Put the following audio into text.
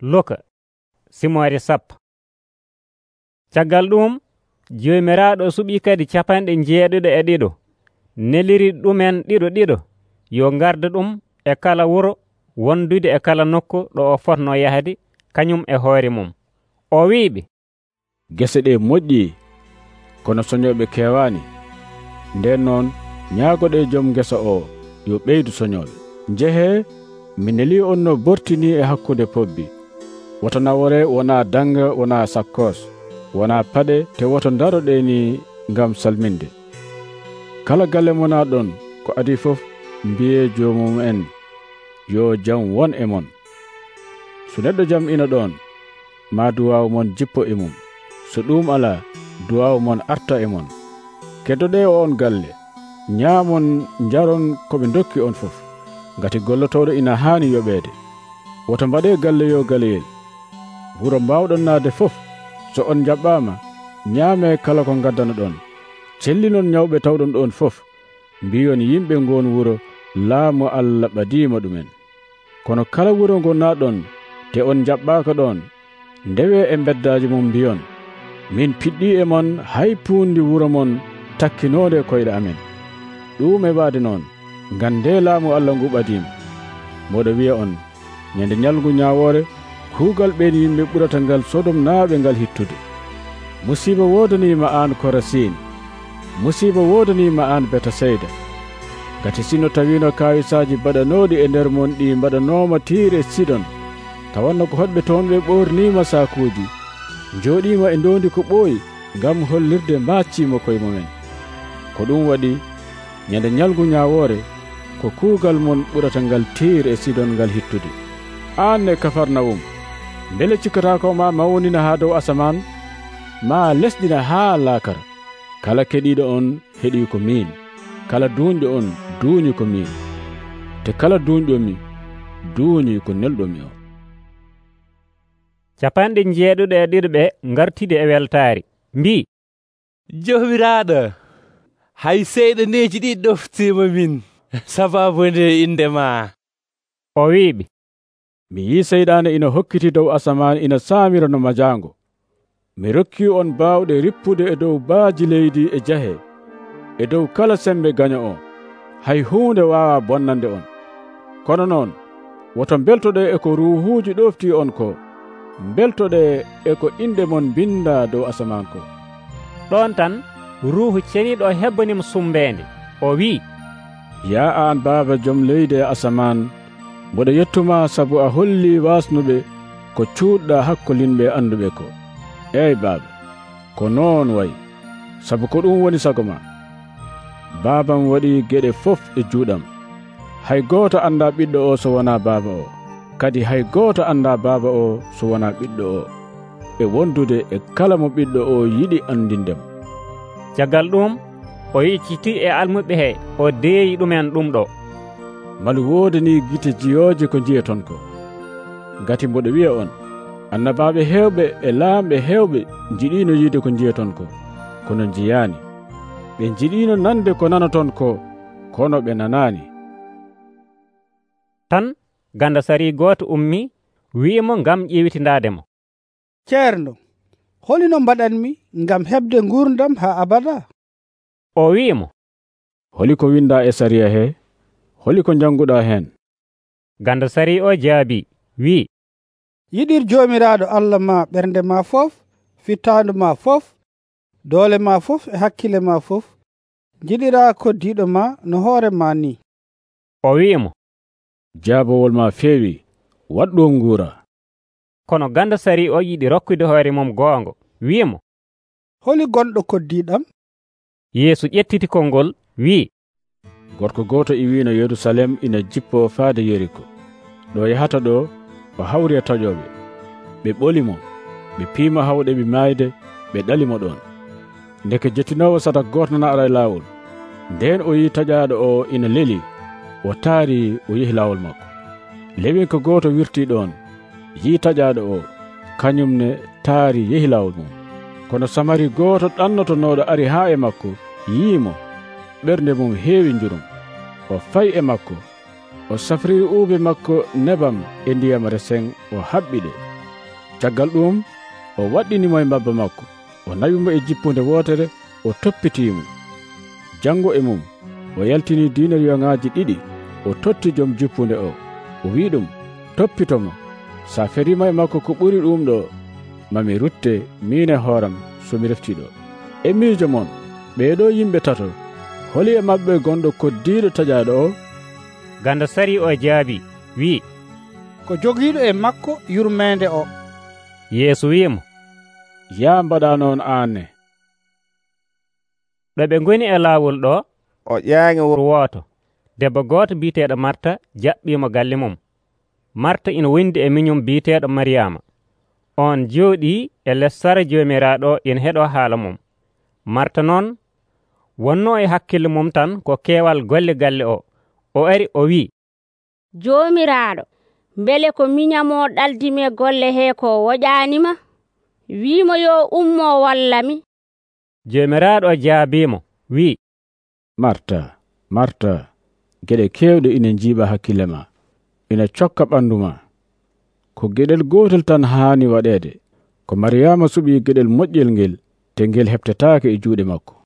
loka simoore sappo caggal ɗum jomiraɗo suɓi kadi capanɗe jeeɗiɗo e ɗiɗo neliri ɗumen ɗiɗo ɗiɗo yo garda ɗum e kala wuro wondude e kala nokku ɗo o fotno yahde kañum e hoore mum. O wiiɓe gese ɗe moƴƴi kono soñoɓe kewani nden noon ñaagoɗe joom gesa o yo ɓeydu soñol. Jehe mi neli on no bortini e hakkude pobbi. woto nawore wona danga wona sakkos. Wona paɗe te woto daroɗe ni ngam salminde. Kala galle mona ɗon ko adi fof mbiye jomum en. Yo jam won e mon. So neɗɗo jam ina ɗon ma duwaw mon jippo e mum. So ɗum ala duwaw mon arta e mon. Keddoɗe o on galle. Ñaamon jaron koɓe dokki on fof. Ngati gollotoɗo ina haani yoɓeede woto mbaɗe galle yo galeyel. wuro mbawɗon naade fof so on jaɓɓama ñaame kala ko gaddana ɗon cellinon ñawɓe tawɗon ɗon fof mbiyon yimɓe ngon wuro laamu allah ɓadima ɗumen. Kono kala wuro ngo naɗon te on jaɓɓaka ɗon ndewe e beddaji mum mbiyon. Min piɗɗi e mon hay puundi wuro mon takkinode koyɗe amen. Ɗum e waade noon ngam nde laamu allah ngu ɓadima moɗo wiya on ñande ñalgu ñawore kuugal ɓen yimɓe ɓurata ngal sodom naaɓe ngal hittude. Musiiba woodanima aan korasini musiiba woodanima aan betaseyda. Gati sino tawino kawisaji baɗanoɗi e nder mon ɗi mbaɗanoma tiir e sidon tawanno ko hoɗɓe toon ɓe ɓornima sakuji jooɗima e dondi ko ɓooyi ngam hollirde mbaccima koye mumen. Ko ɗum waɗi ñande ñalgu ñawore ko kuugal mon ɓurata ngal tiir e sidon ngal hittude. Aan e kafarnawum. beele cikkotako ma ma wonina ha dow asaman ma lesdina ha laakara kala keɗiɗo on heɗi ko min kala duuñɗo on duuñi ko min te kala duuñɗomi duuñi ko nelɗomi o. Capanɗe jeeɗuɗe e ɗirɓe gartide e weltaari mbi. Joomiraaɗo hay seyɗeneeji ɗi ɗoftima min. Sababu nde ma o wiiɓe mi yi seyɗaane ina hokkiti dow asamaan ina saamira no majaango. Mi rokki on baawɗe rippude e dow baaji leydi e jahe e dow kala sembe gaño o hay huunde waawa bonnande on. Kono noon woto beltoɗe e ko ruuhuuji ɗofti on ko beltoɗe e ko inɗe mon binda dow asaman ko. Ɗon tan ruuhu ceniɗo hebbanima sumbeende. O wi ya aan baaba jom leydi e asaman mboɗo yettuma sabu a holli wasnuɓe ko cuuɗɗa hakkolinɓe anduɓe ko. Eyi baaba ko noon wayi sabu ko ɗum woni sago ma. Baabam waɗi geɗe fof e juuɗam. Hay gooto anda ɓiɗɗo o so wona baaba o. Kadi hay gooto anda baaba o so wona ɓiɗɗo o. E wondude e kala mo ɓiɗɗo o yiɗi andindemo caggal ɗum o yecciti e almuɓe he o deeyi ɗumen ɗum ɗo. malu woodani gite jiyooje ko jiyaton ko. Ngati mboɗo wiya on annabaɓe hewɓe e laamɓe hewɓe jiɗino yiide ko jiyaton ko kono jiyaani ɓe jiɗino nande ko nanaton ko kono ɓe nanani tan ganda sari goto ummi wi'imo ngam ƴewitidademo ceerno holino mbaɗanmi ngam heɓde gurdam ha abada? O wi'imo holi ko winda e sariya he? holi ko janguɗa hen ganda sari o jaabi wi. Yiɗir jomiraɗo allah ma ɓernde ma fof fittandu ma fof doole ma fof e hakkille ma fof. Jiɗira koddiɗo ma no hoore ma ni. O wi'imo jaabowol ma feewi waɗɗo nguura. Kono ganda sari o yiɗi rokkude hoore mum goongo wi'imo holi gonɗo koddiɗam yeesu ƴettiti konngol wi'i gorko goto iwino yerusalem ina jippo faade yeriko. Ɗo yahata ɗo o hawri e taƴoɓe ɓe ɓolimo ɓe piima hawɗe ɓe mayde ɓe ɗalimo ɗon. Ndeke jettinowo sadak goto nana ara e lawol nden o yi taƴaɗo o ina leli o taari o yehi lawol makko. Lewin ko goto wirti ɗon yi taƴaɗo o kañumne taari yehi lawol mum. Kono samari goto ɗannotonoɗo ari haa e makko yiimo ɓernde mum heewi njurum o fayi e makko o safriri uube makko nebam e ndiyam resen o haɓɓi ɗe caggal ɗum o waɗɗinimo e mbabba makko o nawimo e jippunde wootere o toppitimo janngo e mum o yaltini diinal yoŋaaji ɗiɗi o totti joom jippunde o o wi ɗum toppitomo. Sa ferima e makko ko ɓuri ɗum ɗo mami rutte miine hooram somi reftiɗo e miijo moon ɓeeɗo yimɓe tato. holi e maɓɓe gonɗo koddiɗo taƴaɗo o. Ganda sari o e jaabi wi ko jogiiɗo e makko yurmeende o. Yeeso wi'imo ya mbaɗa noon aanne. Ɗo ɓe goni e laawol ɗo? O ƴaangi wuro wooto. Debbo gooto mbiiteeɗo marta jaɓɓiima galle mum. Marta ina wondi e miñum mbiiteeɗo mariyama on jooɗi e lessara joomiraaɗo ina heɗo haala mum. Marta noon wonno e hakkille mum tan ko keewal golle galle o. O ari o wi. Joomiraaɗo mbele ko miñamo ɗaldime golle he ko woƴanima wiimo yo ummo wallami joomiraaɗo jaabimo wi. Marta marta geɗe kewɗe ina jiiɓa hakkille ma. Ina cokka ɓandu ma. Ko geɗel gotel tan haani waɗede ko mariyama suɓi geɗel moƴƴel ngel te ngel heɓtataake e juuɗe makko.